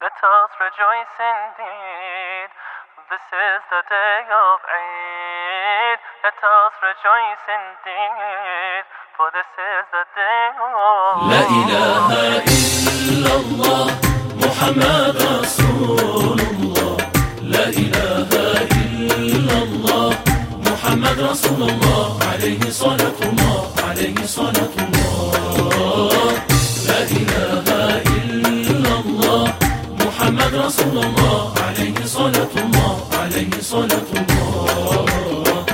Let us rejoice indeed. This is the day of Eid. Let us rejoice indeed. For this is the day of لا إله إلا الله محمد رسول الله لا إله إلا الله محمد رسول الله عليه صلاة الله عليه صلاة الله عليه صلاة الله عليه صلاة الله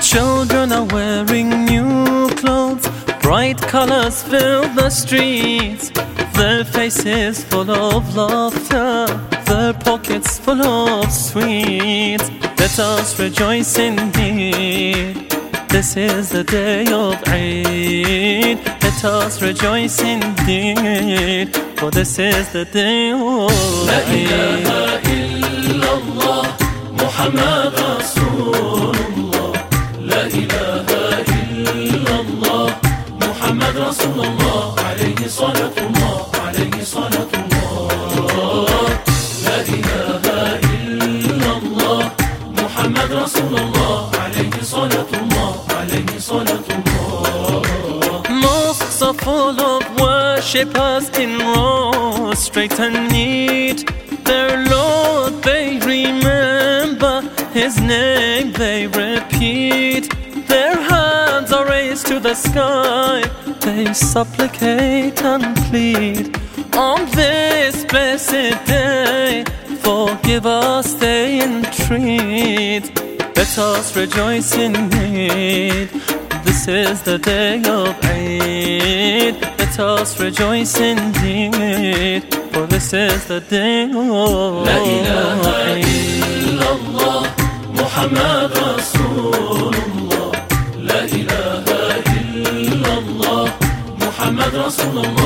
Children are wearing new clothes, bright colors fill the streets. Their faces full of laughter, their pockets full of sweets. Let us rejoice indeed. This is the day of Eid. Let us rejoice indeed, for this is the day of لا إله Eid. إلا الله محمد رسول الله لا إله إلا الله محمد رسول الله عليه صلاة الله عليه صلاة الله لا إله Worshippers in rows, straight and neat. Their Lord they remember, His name they repeat. Their hands are raised to the sky, they supplicate and plead. On this blessed day, forgive us, they entreat. Let us rejoice in it. This is the day of Eid. Let us rejoice indeed. For this is the day of لا إله Eid. إلا الله محمد رسول الله لا إله إلا الله محمد رسول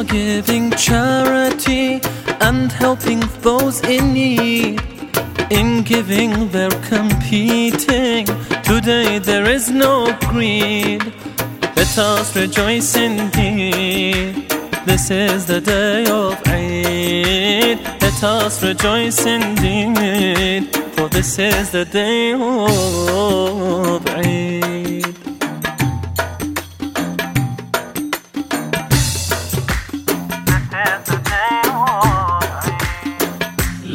Are giving charity and helping those in need. In giving, they're competing. Today there is no greed. Let us rejoice indeed. This is the day of Eid. Let us rejoice indeed. For this is the day of Eid.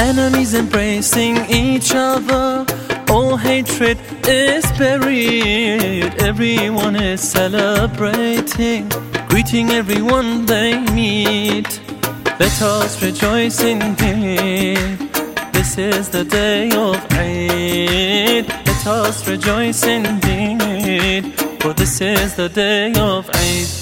Enemies embracing each other. All hatred is buried. Everyone is celebrating, greeting everyone they meet. Let us rejoice indeed. This is the day of Eid. Let us rejoice indeed. For this is the day of Eid.